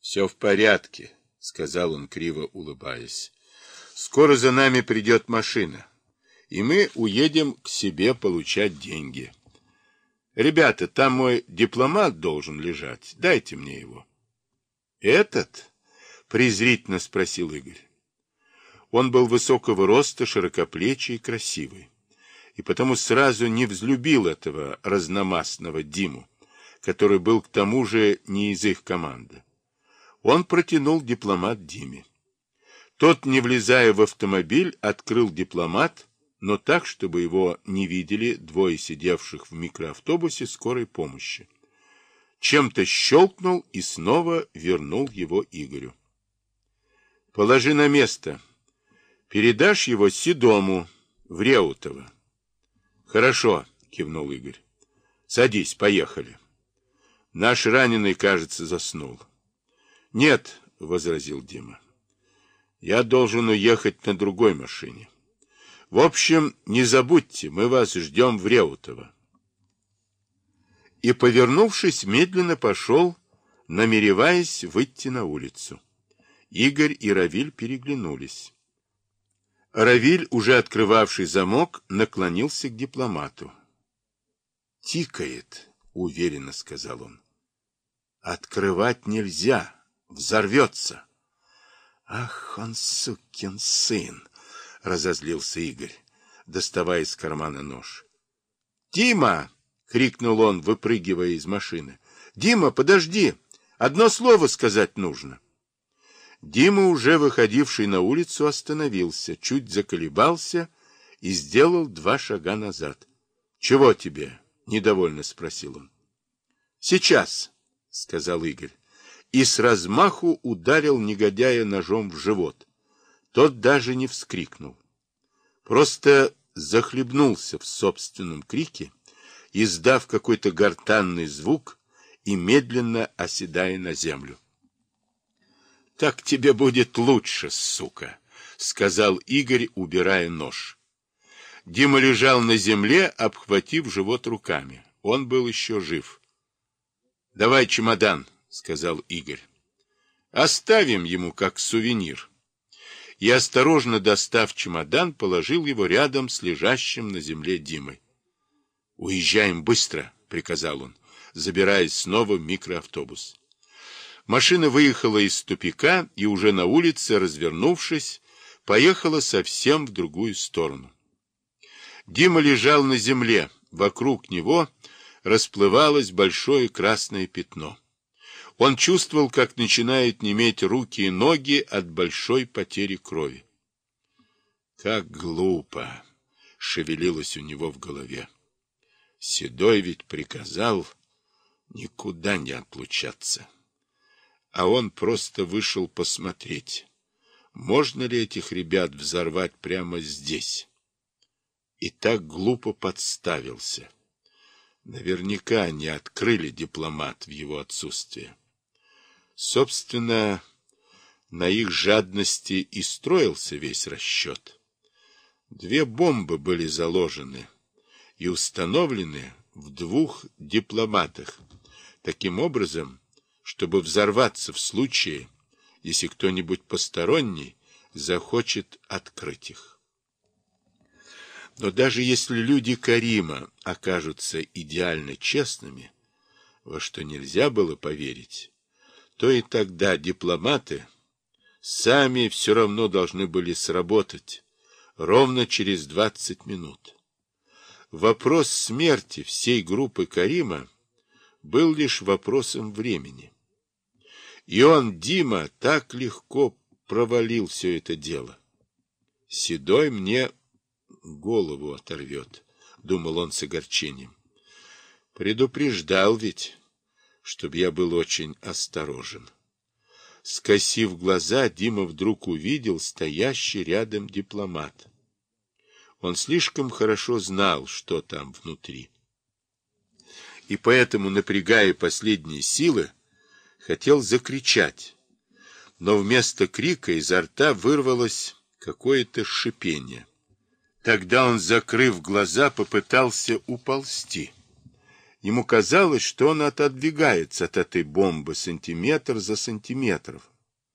Все в порядке, сказал он, криво улыбаясь. Скоро за нами придет машина, и мы уедем к себе получать деньги. Ребята, там мой дипломат должен лежать. Дайте мне его. Этот? презрительно спросил Игорь. Он был высокого роста, широкоплечий и красивый, и потому сразу не взлюбил этого разномастного Диму, который был к тому же не из их команды. Он протянул дипломат Диме. Тот, не влезая в автомобиль, открыл дипломат, но так, чтобы его не видели двое сидевших в микроавтобусе скорой помощи. Чем-то щелкнул и снова вернул его Игорю. «Положи на место. Передашь его Седому, в Реутово». «Хорошо», — кивнул Игорь. «Садись, поехали». Наш раненый, кажется, заснул. Нет, возразил Дима. Я должен уехать на другой машине. В общем, не забудьте, мы вас ждем в Реутово. И, повернувшись, медленно пошел, намереваясь выйти на улицу. Игорь и Равиль переглянулись. Равиль, уже открывавший замок, наклонился к дипломату. «Тикает», — уверенно сказал он. «Открывать нельзя, взорвется». «Ах, он сукин сын!» — разозлился Игорь, доставая из кармана нож. «Дима!» — крикнул он, выпрыгивая из машины. «Дима, подожди! Одно слово сказать нужно!» Дима, уже выходивший на улицу, остановился, чуть заколебался и сделал два шага назад. «Чего тебе?» — недовольно спросил он. «Сейчас!» — сказал Игорь, и с размаху ударил негодяя ножом в живот. Тот даже не вскрикнул. Просто захлебнулся в собственном крике, издав какой-то гортанный звук и медленно оседая на землю. — Так тебе будет лучше, сука, — сказал Игорь, убирая нож. Дима лежал на земле, обхватив живот руками. Он был еще жив. — Давай чемодан, — сказал Игорь. — Оставим ему как сувенир. И, осторожно достав чемодан, положил его рядом с лежащим на земле Димой. — Уезжаем быстро, — приказал он, забираясь снова в микроавтобус. Машина выехала из тупика и уже на улице, развернувшись, поехала совсем в другую сторону. Дима лежал на земле, вокруг него — расплывалось большое красное пятно. Он чувствовал, как начинают неметь руки и ноги от большой потери крови. Как глупо! шевелилось у него в голове. Седой ведь приказал никуда не отлучаться. А он просто вышел посмотреть, можно ли этих ребят взорвать прямо здесь. И так глупо подставился. Наверняка не открыли дипломат в его отсутствие. Собственно, на их жадности и строился весь расчет. Две бомбы были заложены и установлены в двух дипломатах, таким образом, чтобы взорваться в случае, если кто-нибудь посторонний захочет открыть их. Но даже если люди Карима окажутся идеально честными, во что нельзя было поверить, то и тогда дипломаты сами все равно должны были сработать ровно через 20 минут. Вопрос смерти всей группы Карима был лишь вопросом времени. И он, Дима, так легко провалил все это дело. Седой мне голову оторвет, — думал он с огорчением. Предупреждал ведь, чтоб я был очень осторожен. Скосив глаза, Дима вдруг увидел стоящий рядом дипломат. Он слишком хорошо знал, что там внутри. И поэтому, напрягая последние силы, хотел закричать. Но вместо крика изо рта вырвалось какое-то шипение. Тогда он, закрыв глаза, попытался уползти. Ему казалось, что он отодвигается от этой бомбы сантиметр за сантиметром,